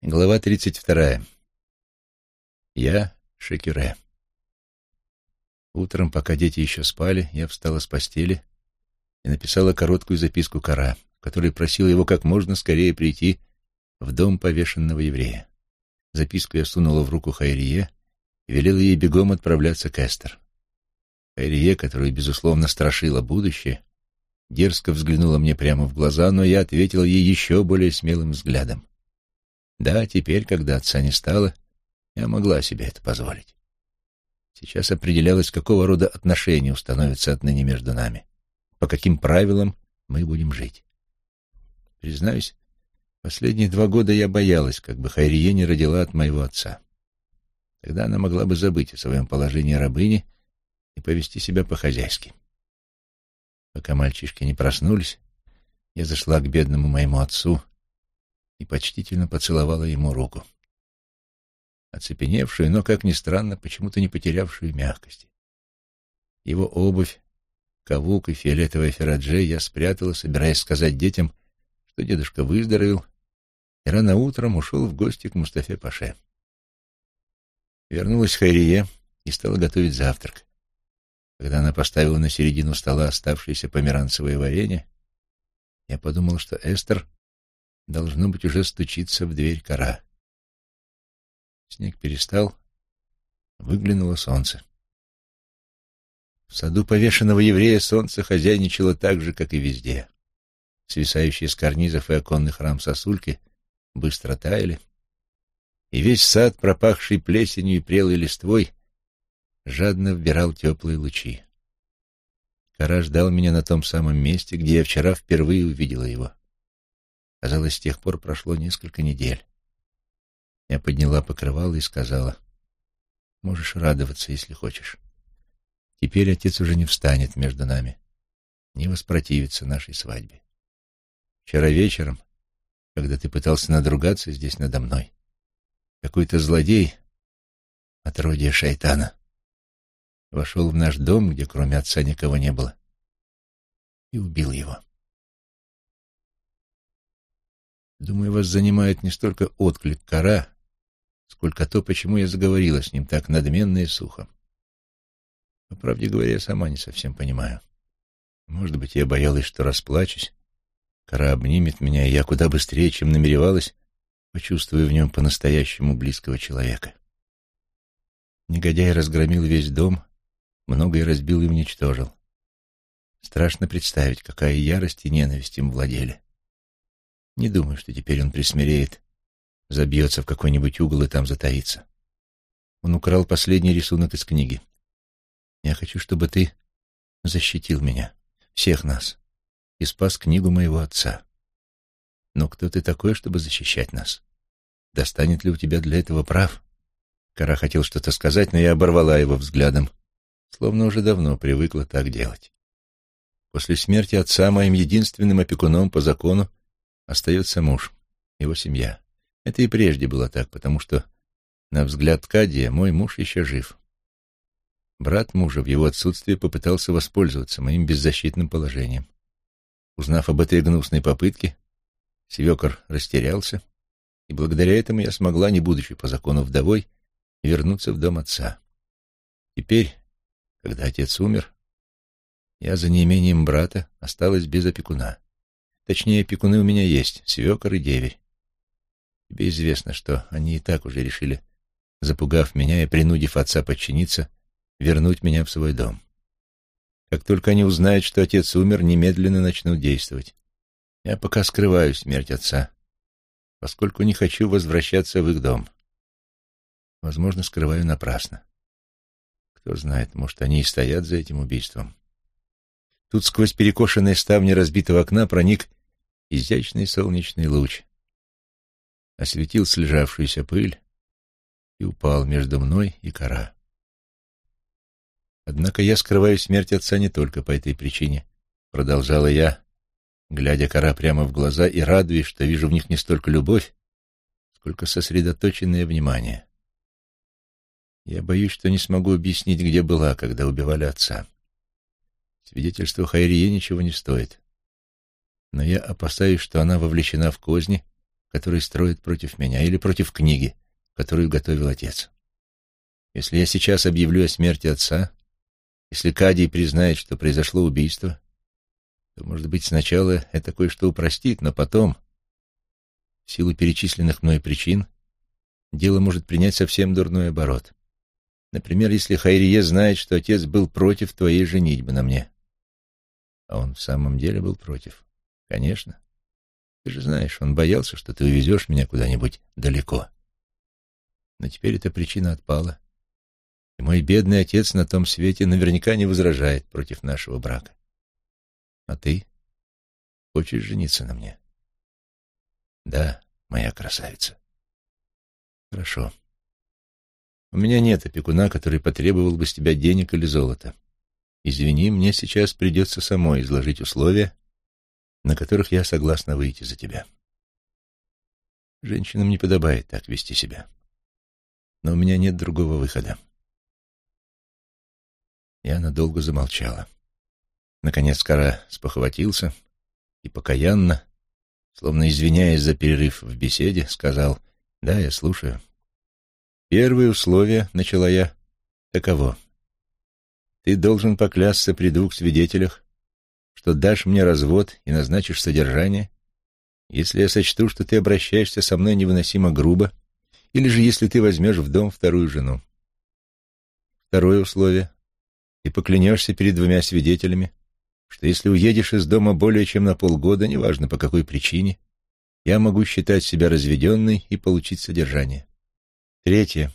Глава тридцать вторая. Я Шекюре. Утром, пока дети еще спали, я встала с постели и написала короткую записку Кара, в которой просила его как можно скорее прийти в дом повешенного еврея. Записку я сунула в руку Хайрие и велела ей бегом отправляться к Эстер. Хайрие, которую, безусловно, страшило будущее, дерзко взглянула мне прямо в глаза, но я ответил ей еще более смелым взглядом. Да, теперь, когда отца не стало, я могла себе это позволить. Сейчас определялось, какого рода отношения установятся отныне между нами, по каким правилам мы будем жить. Признаюсь, последние два года я боялась, как бы Хайрие не родила от моего отца. Тогда она могла бы забыть о своем положении рабыни и повести себя по-хозяйски. Пока мальчишки не проснулись, я зашла к бедному моему отцу и почтительно поцеловала ему руку. Оцепеневшую, но, как ни странно, почему-то не потерявшую мягкости. Его обувь, кавук и фиолетовая ферадже я спрятала, собираясь сказать детям, что дедушка выздоровел, и рано утром ушел в гости к Мустафе Паше. Вернулась Хайрие и стала готовить завтрак. Когда она поставила на середину стола оставшееся померанцевое варенье, я подумал, что Эстер Должно быть, уже стучится в дверь кора. Снег перестал, выглянуло солнце. В саду повешенного еврея солнце хозяйничало так же, как и везде. Свисающие с карнизов и оконных рам сосульки быстро таяли, и весь сад, пропахший плесенью и прелой листвой, жадно вбирал теплые лучи. Кора ждал меня на том самом месте, где я вчера впервые увидела его. Казалось, с тех пор прошло несколько недель. Я подняла покрывало и сказала, «Можешь радоваться, если хочешь. Теперь отец уже не встанет между нами, не воспротивится нашей свадьбе. Вчера вечером, когда ты пытался надругаться здесь надо мной, какой-то злодей, отродье шайтана, вошел в наш дом, где кроме отца никого не было, и убил его. Думаю, вас занимает не столько отклик кора, сколько то, почему я заговорила с ним так надменно и сухо. По правде говоря, я сама не совсем понимаю. Может быть, я боялась, что расплачусь, кора обнимет меня, и я куда быстрее, чем намеревалась, почувствую в нем по-настоящему близкого человека. Негодяй разгромил весь дом, многое разбил и уничтожил. Страшно представить, какая ярость и ненависть им владели. Не думаю, что теперь он присмиреет, забьется в какой-нибудь угол и там затаится. Он украл последний рисунок из книги. Я хочу, чтобы ты защитил меня, всех нас, и спас книгу моего отца. Но кто ты такой, чтобы защищать нас? Достанет ли у тебя для этого прав? Кара хотел что-то сказать, но я оборвала его взглядом, словно уже давно привыкла так делать. После смерти отца моим единственным опекуном по закону остается муж, его семья. Это и прежде было так, потому что, на взгляд Кадия, мой муж еще жив. Брат мужа в его отсутствие попытался воспользоваться моим беззащитным положением. Узнав об этой гнусной попытке, свекор растерялся, и благодаря этому я смогла, не будучи по закону вдовой, вернуться в дом отца. Теперь, когда отец умер, я за неимением брата осталась без опекуна. Точнее, пекуны у меня есть, свекор и деверь. Тебе известно, что они и так уже решили, запугав меня и принудив отца подчиниться, вернуть меня в свой дом. Как только они узнают, что отец умер, немедленно начнут действовать. Я пока скрываю смерть отца, поскольку не хочу возвращаться в их дом. Возможно, скрываю напрасно. Кто знает, может, они и стоят за этим убийством. Тут сквозь перекошенные ставни разбитого окна проник изящный солнечный луч осветил слежавшуюся пыль и упал между мной и кора. Однако я скрываю смерть отца не только по этой причине, продолжала я, глядя кора прямо в глаза и радуясь, что вижу в них не столько любовь, сколько сосредоточенное внимание. Я боюсь, что не смогу объяснить, где была, когда убивали отца. Свидетельство Хайрие ничего не стоит но я опасаюсь, что она вовлечена в козни, который строит против меня, или против книги, которую готовил отец. Если я сейчас объявлю о смерти отца, если Кадий признает, что произошло убийство, то, может быть, сначала это кое-что упростит, но потом, в силу перечисленных мной причин, дело может принять совсем дурной оборот. Например, если Хайрие знает, что отец был против твоей женитьбы на мне. А он в самом деле был против. Конечно. Ты же знаешь, он боялся, что ты увезешь меня куда-нибудь далеко. Но теперь эта причина отпала. И мой бедный отец на том свете наверняка не возражает против нашего брака. А ты хочешь жениться на мне? Да, моя красавица. Хорошо. У меня нет опекуна, который потребовал бы с тебя денег или золота. Извини, мне сейчас придется самой изложить условия, на которых я согласна выйти за тебя. Женщинам не подобает так вести себя. Но у меня нет другого выхода. Я надолго замолчала. Наконец Кара спохватился и покаянно, словно извиняясь за перерыв в беседе, сказал «Да, я слушаю». Первое условие, — начала я, — таково. Ты должен поклясться при двух свидетелях, что дашь мне развод и назначишь содержание, если я сочту, что ты обращаешься со мной невыносимо грубо, или же если ты возьмешь в дом вторую жену. Второе условие. Ты поклянешься перед двумя свидетелями, что если уедешь из дома более чем на полгода, неважно по какой причине, я могу считать себя разведенной и получить содержание. Третье.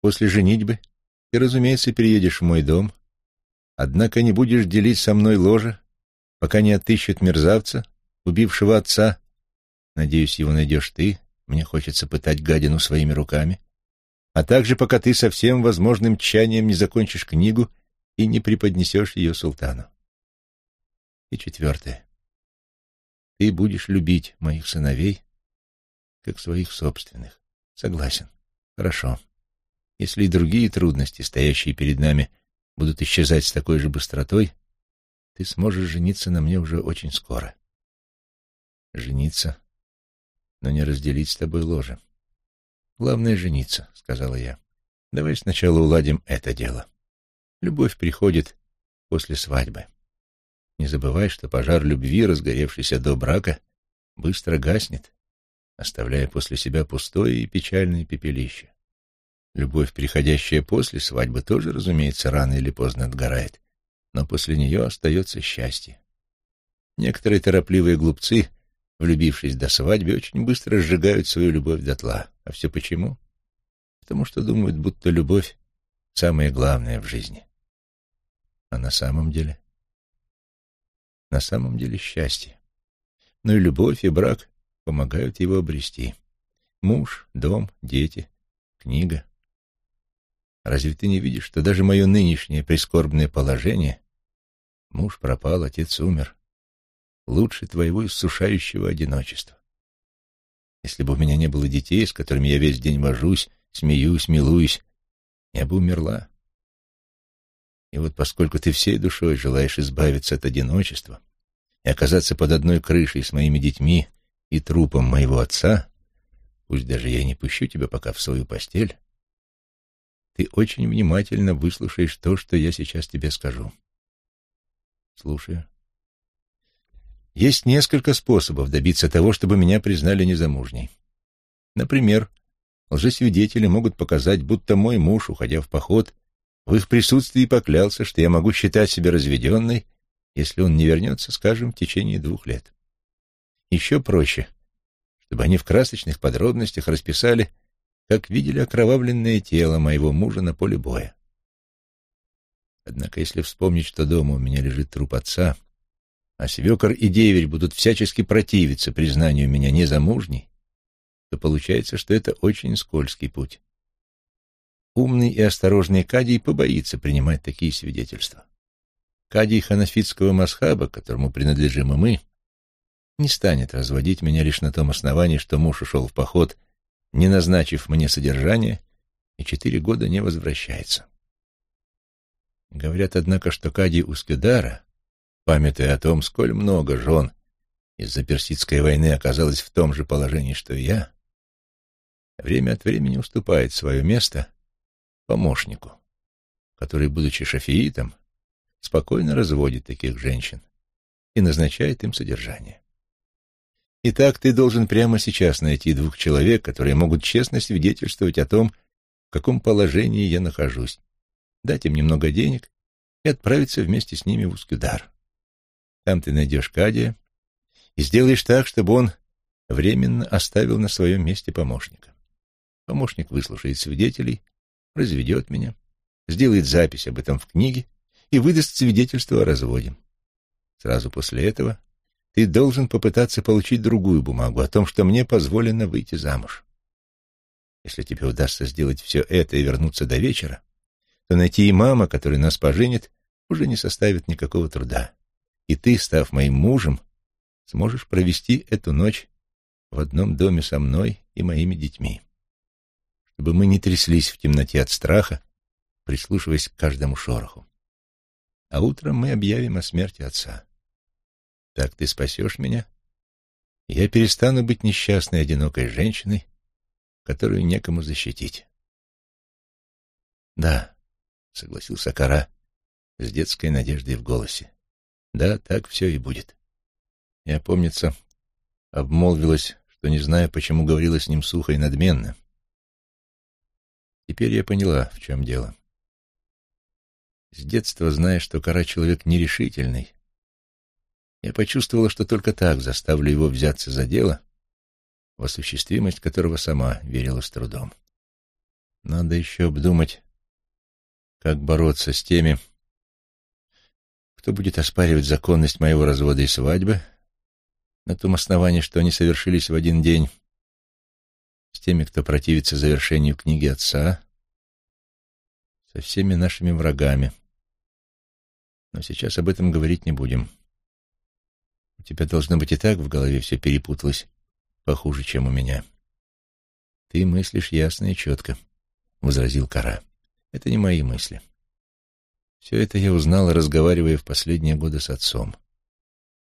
После женитьбы ты, разумеется, переедешь в мой дом, однако не будешь делить со мной ложе, пока не отыщут мерзавца, убившего отца. Надеюсь, его найдешь ты, мне хочется пытать гадину своими руками. А также пока ты со всем возможным тщанием не закончишь книгу и не преподнесешь ее султану. И четвертое. Ты будешь любить моих сыновей, как своих собственных. Согласен. Хорошо. Если и другие трудности, стоящие перед нами, будут исчезать с такой же быстротой, ты сможешь жениться на мне уже очень скоро. Жениться, но не разделить с тобой ложе. Главное — жениться, — сказала я. Давай сначала уладим это дело. Любовь приходит после свадьбы. Не забывай, что пожар любви, разгоревшийся до брака, быстро гаснет, оставляя после себя пустое и печальное пепелище. Любовь, приходящая после свадьбы, тоже, разумеется, рано или поздно отгорает, но после нее остается счастье. Некоторые торопливые глупцы, влюбившись до свадьбы, очень быстро сжигают свою любовь дотла. А все почему? Потому что думают, будто любовь — самое главное в жизни. А на самом деле? На самом деле счастье. Но и любовь, и брак помогают его обрести. Муж, дом, дети, книга. Разве ты не видишь, что даже мое нынешнее прискорбное положение — муж пропал, отец умер — лучше твоего иссушающего одиночества? Если бы у меня не было детей, с которыми я весь день вожусь, смеюсь, милуюсь, я бы умерла. И вот поскольку ты всей душой желаешь избавиться от одиночества и оказаться под одной крышей с моими детьми и трупом моего отца, пусть даже я не пущу тебя пока в свою постель, ты очень внимательно выслушаешь то, что я сейчас тебе скажу. Слушаю. Есть несколько способов добиться того, чтобы меня признали незамужней. Например, лжесвидетели могут показать, будто мой муж, уходя в поход, в их присутствии поклялся, что я могу считать себя разведенной, если он не вернется, скажем, в течение двух лет. Еще проще, чтобы они в красочных подробностях расписали, как видели окровавленное тело моего мужа на поле боя. Однако, если вспомнить, что дома у меня лежит труп отца, а свекор и деверь будут всячески противиться признанию меня незамужней, то получается, что это очень скользкий путь. Умный и осторожный Кадий побоится принимать такие свидетельства. Кадий ханафитского масхаба, которому принадлежим и мы, не станет разводить меня лишь на том основании, что муж ушел в поход, не назначив мне содержание, и четыре года не возвращается. Говорят, однако, что Кадий Ускюдара, памятуя о том, сколь много жен из-за персидской войны оказалась в том же положении, что и я, время от времени уступает свое место помощнику, который, будучи шафиитом, спокойно разводит таких женщин и назначает им содержание. Итак, ты должен прямо сейчас найти двух человек, которые могут честно свидетельствовать о том, в каком положении я нахожусь, дать им немного денег и отправиться вместе с ними в Ускюдар. Там ты найдешь Кадия и сделаешь так, чтобы он временно оставил на своем месте помощника. Помощник выслушает свидетелей, разведет меня, сделает запись об этом в книге и выдаст свидетельство о разводе. Сразу после этого ты должен попытаться получить другую бумагу о том, что мне позволено выйти замуж. Если тебе удастся сделать все это и вернуться до вечера, то найти имама, который нас поженит, уже не составит никакого труда. И ты, став моим мужем, сможешь провести эту ночь в одном доме со мной и моими детьми, чтобы мы не тряслись в темноте от страха, прислушиваясь к каждому шороху. А утром мы объявим о смерти отца. Так ты спасешь меня, и я перестану быть несчастной, одинокой женщиной, которую некому защитить. Да, — согласился Кара с детской надеждой в голосе. Да, так все и будет. Я, помнится, обмолвилась, что не знаю, почему говорила с ним сухо и надменно. Теперь я поняла, в чем дело. С детства, зная, что Кара человек нерешительный, я почувствовала, что только так заставлю его взяться за дело, в осуществимость которого сама верила с трудом. Надо еще обдумать, как бороться с теми, кто будет оспаривать законность моего развода и свадьбы, на том основании, что они совершились в один день, с теми, кто противится завершению книги отца, со всеми нашими врагами. Но сейчас об этом говорить не будем. У тебя должно быть и так в голове все перепуталось похуже, чем у меня. Ты мыслишь ясно и четко, — возразил Кара. Это не мои мысли. Все это я узнала, разговаривая в последние годы с отцом.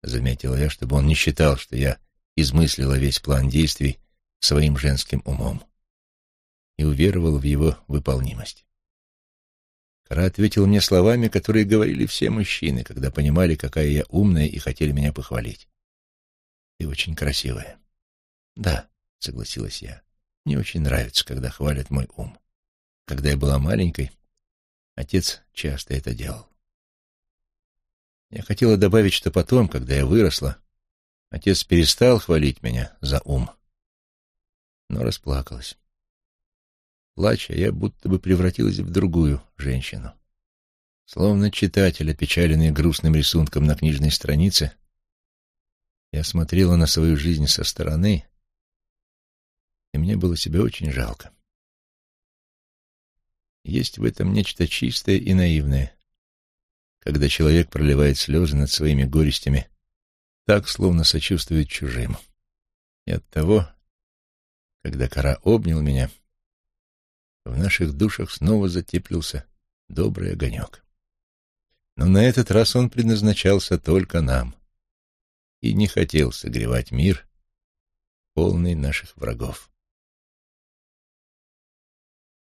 Заметила я, чтобы он не считал, что я измыслила весь план действий своим женским умом и уверовал в его выполнимость. Кара ответил мне словами, которые говорили все мужчины, когда понимали, какая я умная и хотели меня похвалить. «Ты очень красивая». «Да», — согласилась я, — «мне очень нравится, когда хвалят мой ум. Когда я была маленькой, Отец часто это делал. Я хотела добавить, что потом, когда я выросла, отец перестал хвалить меня за ум, но расплакалась. Плача, я будто бы превратилась в другую женщину. Словно читатель, опечаленный грустным рисунком на книжной странице, я смотрела на свою жизнь со стороны, и мне было себя очень жалко. Есть в этом нечто чистое и наивное, когда человек проливает слезы над своими горестями, так, словно сочувствует чужим. И от того, когда кора обнял меня, в наших душах снова затеплился добрый огонек. Но на этот раз он предназначался только нам и не хотел согревать мир, полный наших врагов.